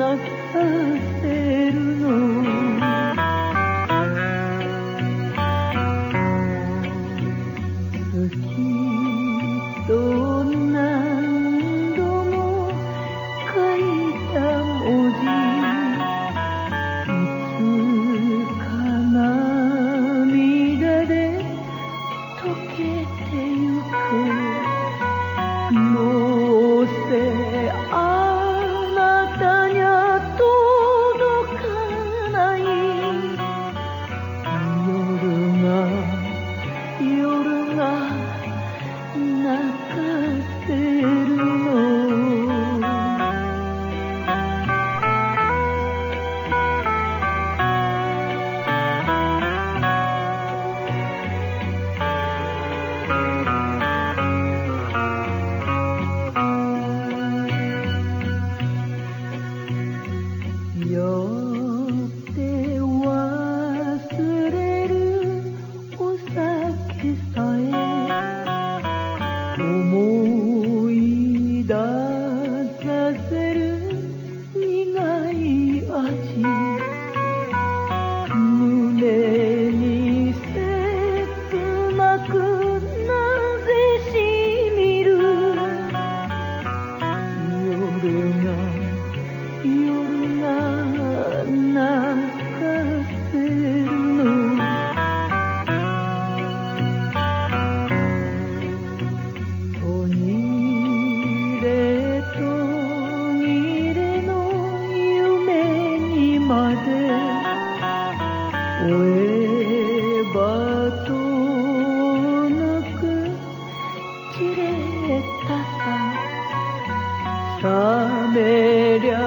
泣かせるの。と何度も書いた文字。いつか涙で溶けてゆく。もう Sameria